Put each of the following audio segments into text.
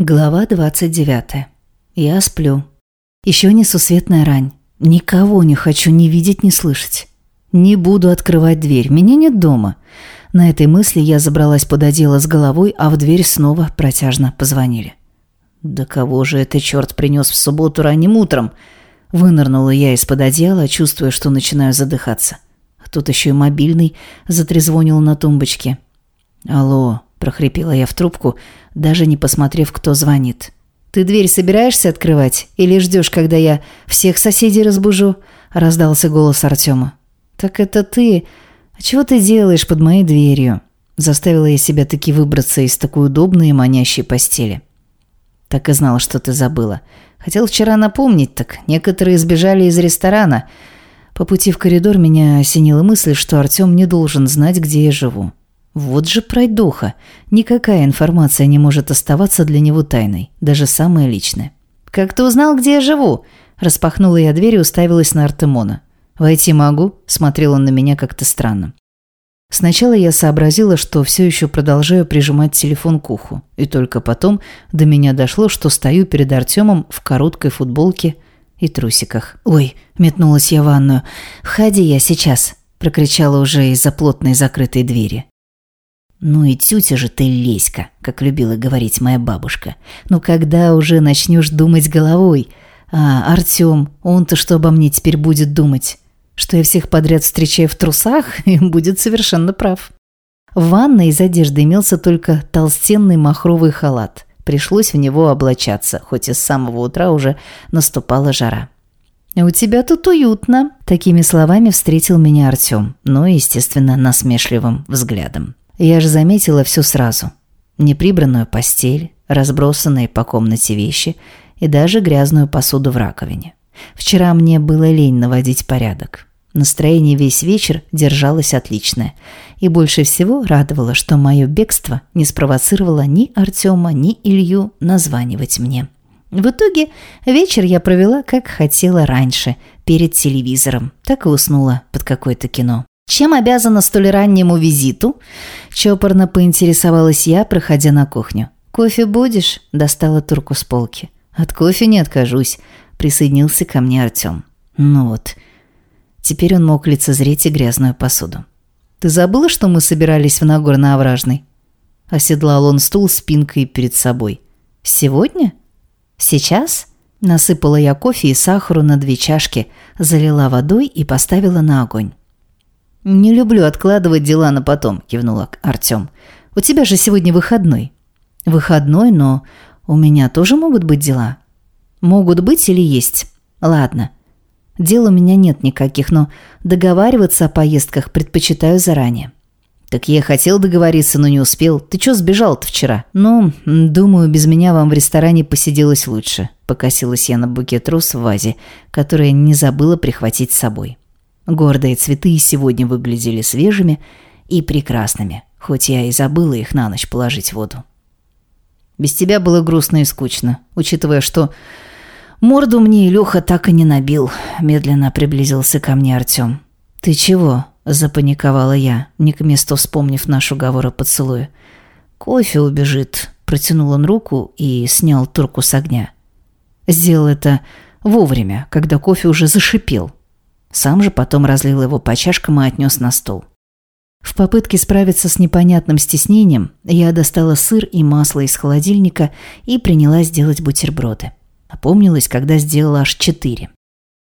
Глава 29. Я сплю. Еще несусветная рань. Никого не хочу ни видеть, ни слышать. Не буду открывать дверь, меня нет дома. На этой мысли я забралась под одеяло с головой, а в дверь снова протяжно позвонили. «Да кого же это черт принес в субботу ранним утром?» Вынырнула я из-под одеяла, чувствуя, что начинаю задыхаться. А тут еще и мобильный затрезвонил на тумбочке. «Алло», – прохрипела я в трубку, даже не посмотрев, кто звонит. «Ты дверь собираешься открывать или ждешь, когда я всех соседей разбужу?» – раздался голос Артема. «Так это ты? А чего ты делаешь под моей дверью?» Заставила я себя таки выбраться из такой удобной и манящей постели. «Так и знала, что ты забыла. Хотел вчера напомнить, так некоторые сбежали из ресторана. По пути в коридор меня осенила мысль, что Артем не должен знать, где я живу. Вот же пройдоха. Никакая информация не может оставаться для него тайной, даже самая личная. «Как ты узнал, где я живу?» Распахнула я дверь и уставилась на Артемона. «Войти могу?» – смотрел он на меня как-то странно. Сначала я сообразила, что все еще продолжаю прижимать телефон к уху, и только потом до меня дошло, что стою перед Артемом в короткой футболке и трусиках. «Ой!» – метнулась я в ванную. «Входи я сейчас!» – прокричала уже из-за плотной закрытой двери. «Ну и тетя же ты леська», как любила говорить моя бабушка. «Ну когда уже начнешь думать головой? А Артем, он-то что обо мне теперь будет думать? Что я всех подряд встречаю в трусах? И будет совершенно прав». В ванной из одежды имелся только толстенный махровый халат. Пришлось в него облачаться, хоть и с самого утра уже наступала жара. «У тебя тут уютно», – такими словами встретил меня Артем, но, естественно, насмешливым взглядом. Я же заметила все сразу. Неприбранную постель, разбросанные по комнате вещи и даже грязную посуду в раковине. Вчера мне было лень наводить порядок. Настроение весь вечер держалось отличное. И больше всего радовало, что мое бегство не спровоцировало ни Артема, ни Илью названивать мне. В итоге вечер я провела, как хотела раньше, перед телевизором. Так и уснула под какое-то кино. «Чем обязана столь раннему визиту?» Чопорно поинтересовалась я, проходя на кухню. «Кофе будешь?» – достала турку с полки. «От кофе не откажусь», – присоединился ко мне Артем. «Ну вот». Теперь он мог лицезреть и грязную посуду. «Ты забыла, что мы собирались в Нагорно-Овражный?» Оседлал он стул спинкой перед собой. «Сегодня? Сейчас?» Насыпала я кофе и сахару на две чашки, залила водой и поставила на огонь. «Не люблю откладывать дела на потом», – кивнула Артем. «У тебя же сегодня выходной». «Выходной, но у меня тоже могут быть дела». «Могут быть или есть?» «Ладно. Дел у меня нет никаких, но договариваться о поездках предпочитаю заранее». «Так я хотел договориться, но не успел. Ты чё сбежал-то вчера?» «Ну, думаю, без меня вам в ресторане посиделось лучше», – покосилась я на букет роз в вазе, которую не забыла прихватить с собой. Гордые цветы сегодня выглядели свежими и прекрасными, хоть я и забыла их на ночь положить в воду. Без тебя было грустно и скучно, учитывая, что морду мне Илюха так и не набил, медленно приблизился ко мне Артем. «Ты чего?» – запаниковала я, не к месту вспомнив наш уговор о поцелуе. «Кофе убежит», – протянул он руку и снял турку с огня. Сделал это вовремя, когда кофе уже зашипел – сам же потом разлил его по чашкам и отнес на стол. В попытке справиться с непонятным стеснением я достала сыр и масло из холодильника и принялась делать бутерброды. Опомнилась, когда сделала аж четыре.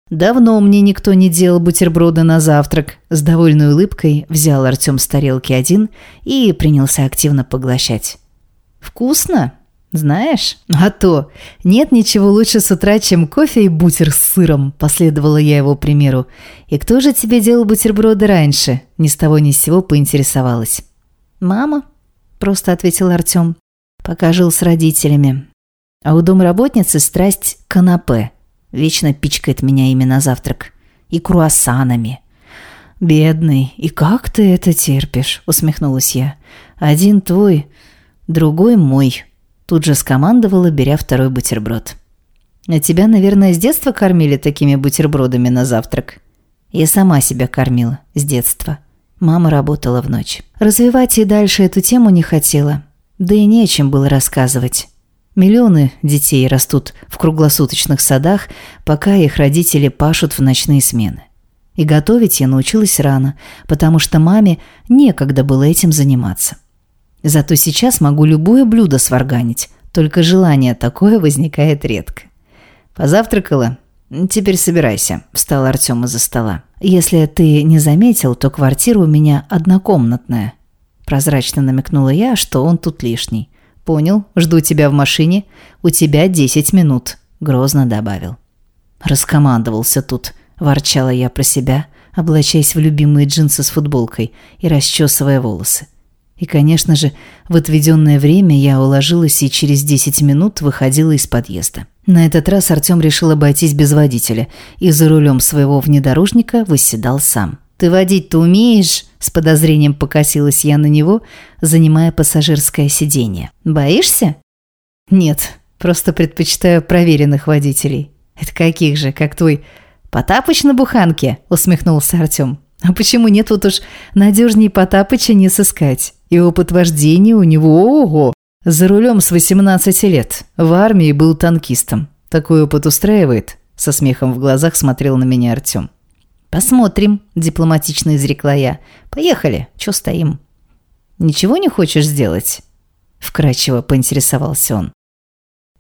«Давно мне никто не делал бутерброды на завтрак», – с довольной улыбкой взял Артем с тарелки один и принялся активно поглощать. «Вкусно?» «Знаешь, а то нет ничего лучше с утра, чем кофе и бутер с сыром», – последовала я его примеру. «И кто же тебе делал бутерброды раньше?» – ни с того ни с сего поинтересовалась. «Мама», – просто ответил Артем, – «пока жил с родителями. А у домработницы страсть канапе. Вечно пичкает меня ими на завтрак. И круассанами». «Бедный, и как ты это терпишь?» – усмехнулась я. «Один твой, другой мой». Тут же скомандовала, беря второй бутерброд. «А тебя, наверное, с детства кормили такими бутербродами на завтрак?» Я сама себя кормила с детства. Мама работала в ночь. Развивать и дальше эту тему не хотела. Да и не о чем было рассказывать. Миллионы детей растут в круглосуточных садах, пока их родители пашут в ночные смены. И готовить я научилась рано, потому что маме некогда было этим заниматься. Зато сейчас могу любое блюдо сварганить, только желание такое возникает редко. Позавтракала? Теперь собирайся, встал Артем из-за стола. Если ты не заметил, то квартира у меня однокомнатная. Прозрачно намекнула я, что он тут лишний. «Понял, жду тебя в машине. У тебя десять минут», — грозно добавил. Раскомандовался тут, ворчала я про себя, облачаясь в любимые джинсы с футболкой и расчесывая волосы. И, конечно же, в отведенное время я уложилась и через десять минут выходила из подъезда. На этот раз Артем решил обойтись без водителя и за рулем своего внедорожника восседал сам. «Ты водить-то умеешь?» С подозрением покосилась я на него, занимая пассажирское сиденье. «Боишься?» «Нет, просто предпочитаю проверенных водителей». «Это каких же, как твой Потапыч на буханке?» – усмехнулся Артем. «А почему нет вот уж надежней Потапыча не сыскать? И опыт вождения у него ого! За рулем с 18 лет. В армии был танкистом. Такой опыт устраивает?» Со смехом в глазах смотрел на меня Артем. «Посмотрим», – дипломатично изрекла я. «Поехали, чё стоим?» «Ничего не хочешь сделать?» – вкрадчиво поинтересовался он.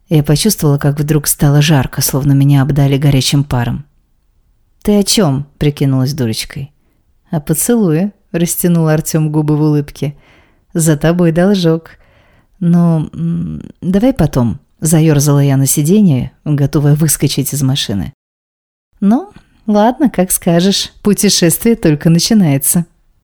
Я почувствовала, как вдруг стало жарко, словно меня обдали горячим паром. «Ты о чем?» – прикинулась дурочкой. «О поцелуе», – растянул Артем губы в улыбке. «За тобой должок». «Ну, давай потом», – заерзала я на сиденье, готовая выскочить из машины. «Ну, «Ладно, как скажешь. Путешествие только начинается».